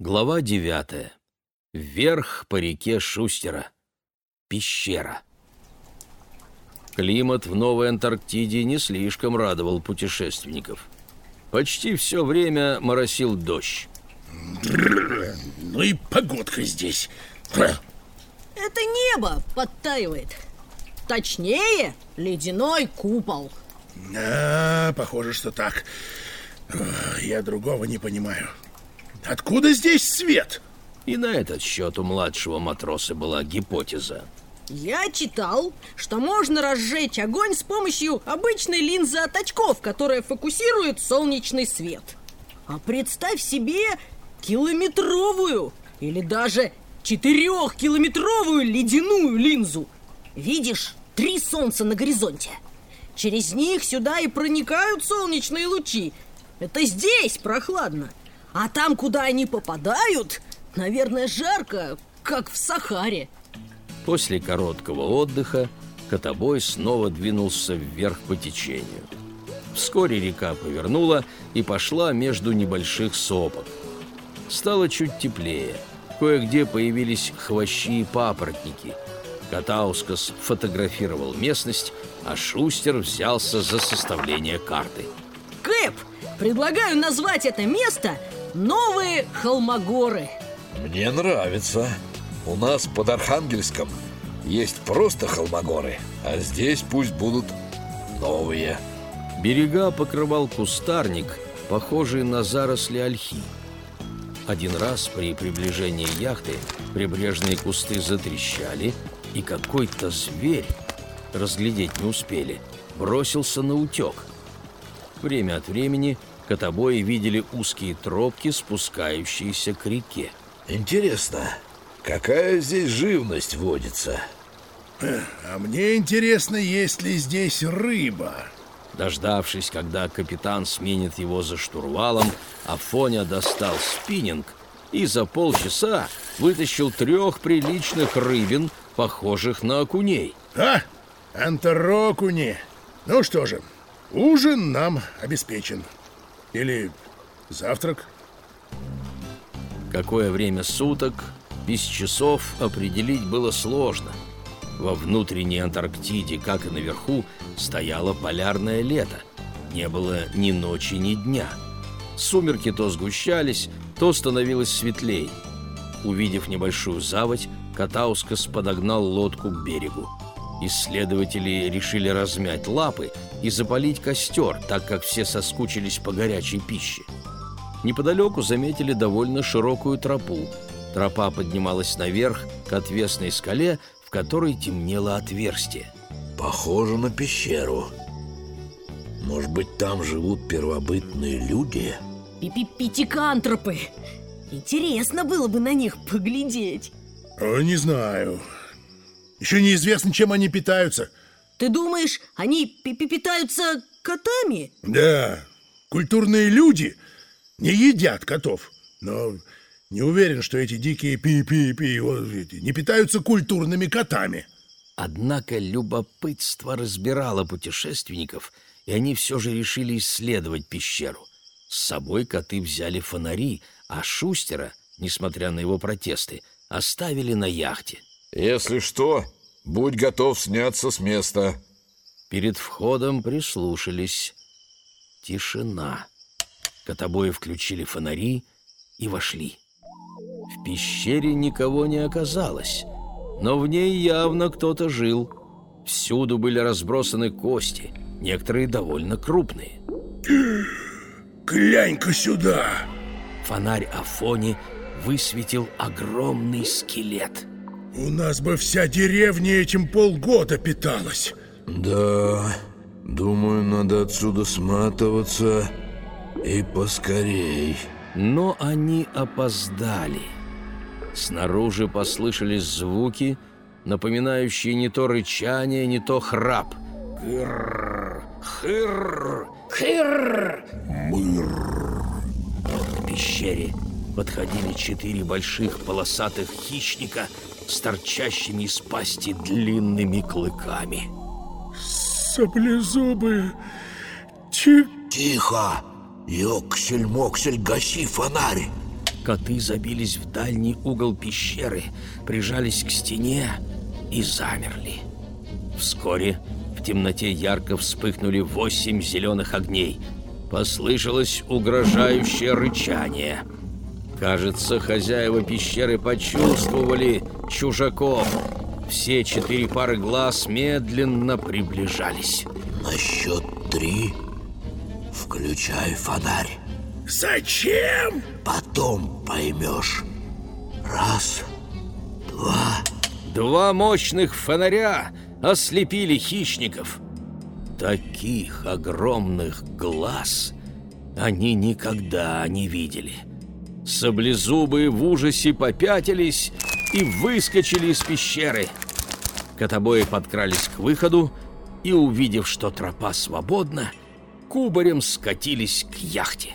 Глава девятая. Вверх по реке Шустера. Пещера. Климат в Новой Антарктиде не слишком радовал путешественников. Почти все время моросил дождь. Ну и погодка здесь. Это небо подтаивает. Точнее, ледяной купол. А, похоже, что так. Я другого не понимаю. Откуда здесь свет? И на этот счет у младшего матроса была гипотеза. Я читал, что можно разжечь огонь с помощью обычной линзы от очков, которая фокусирует солнечный свет. А представь себе километровую или даже четырехкилометровую ледяную линзу. Видишь три солнца на горизонте. Через них сюда и проникают солнечные лучи. Это здесь прохладно. А там, куда они попадают, наверное, жарко, как в Сахаре. После короткого отдыха котобой снова двинулся вверх по течению. Вскоре река повернула и пошла между небольших сопок. Стало чуть теплее. Кое-где появились хвощи и папоротники. Катаускас фотографировал местность, а Шустер взялся за составление карты. Кэп, предлагаю назвать это место Новые Холмогоры. Мне нравится. У нас под Архангельском есть просто холмогоры, а здесь пусть будут новые. Берега покрывал кустарник, похожий на заросли ольхи. Один раз при приближении яхты прибрежные кусты затрещали, и какой-то зверь, разглядеть не успели, бросился на утек. Время от времени котобои видели узкие тропки, спускающиеся к реке. Интересно, какая здесь живность водится? А мне интересно, есть ли здесь рыба. Дождавшись, когда капитан сменит его за штурвалом, Афоня достал спиннинг и за полчаса вытащил трех приличных рыбин, похожих на окуней. А, анторокуни. Ну что же, ужин нам обеспечен. Или завтрак. Какое время суток, без часов определить было сложно. Во внутренней Антарктиде, как и наверху, стояло полярное лето. Не было ни ночи, ни дня. Сумерки то сгущались, то становилось светлей. Увидев небольшую заводь, Катаускас подогнал лодку к берегу. Исследователи решили размять лапы и запалить костер, так как все соскучились по горячей пище. Неподалеку заметили довольно широкую тропу. Тропа поднималась наверх к отвесной скале, в которой темнело отверстие. Похоже на пещеру. Может быть, там живут первобытные люди? Пипипитикантропы. Интересно было бы на них поглядеть. О, не знаю. Еще неизвестно, чем они питаются. Ты думаешь, они питаются котами? Да, культурные люди не едят котов. Но не уверен, что эти дикие пи-пи-пи не питаются культурными котами. Однако любопытство разбирало путешественников, и они все же решили исследовать пещеру. С собой коты взяли фонари, а Шустера, несмотря на его протесты, оставили на яхте. Если что, будь готов сняться с места. Перед входом прислушались. Тишина. Котобои включили фонари и вошли. В пещере никого не оказалось, но в ней явно кто-то жил. Всюду были разбросаны кости, некоторые довольно крупные. Глянь-ка сюда! Фонарь Афони высветил огромный скелет. У нас бы вся деревня этим полгода питалась. Да, думаю, надо отсюда сматываться и поскорей. Но они опоздали. Снаружи послышались звуки, напоминающие не то рычание, не то храп. Хыр, хыр, хыр, мыр. К пещере подходили четыре больших полосатых хищника с торчащими из пасти длинными клыками. Саблезубы, чик... Тихо! Йоксель-моксель, гаси фонарь! Коты забились в дальний угол пещеры, прижались к стене и замерли. Вскоре в темноте ярко вспыхнули восемь зеленых огней. Послышалось угрожающее рычание. Кажется, хозяева пещеры почувствовали чужаков. Все четыре пары глаз медленно приближались. На счет три включай фонарь. Зачем? Потом поймешь. Раз, два. Два мощных фонаря ослепили хищников. Таких огромных глаз они никогда не видели. Саблезубые в ужасе попятились и выскочили из пещеры. Котобои подкрались к выходу и, увидев, что тропа свободна, кубарем скатились к яхте.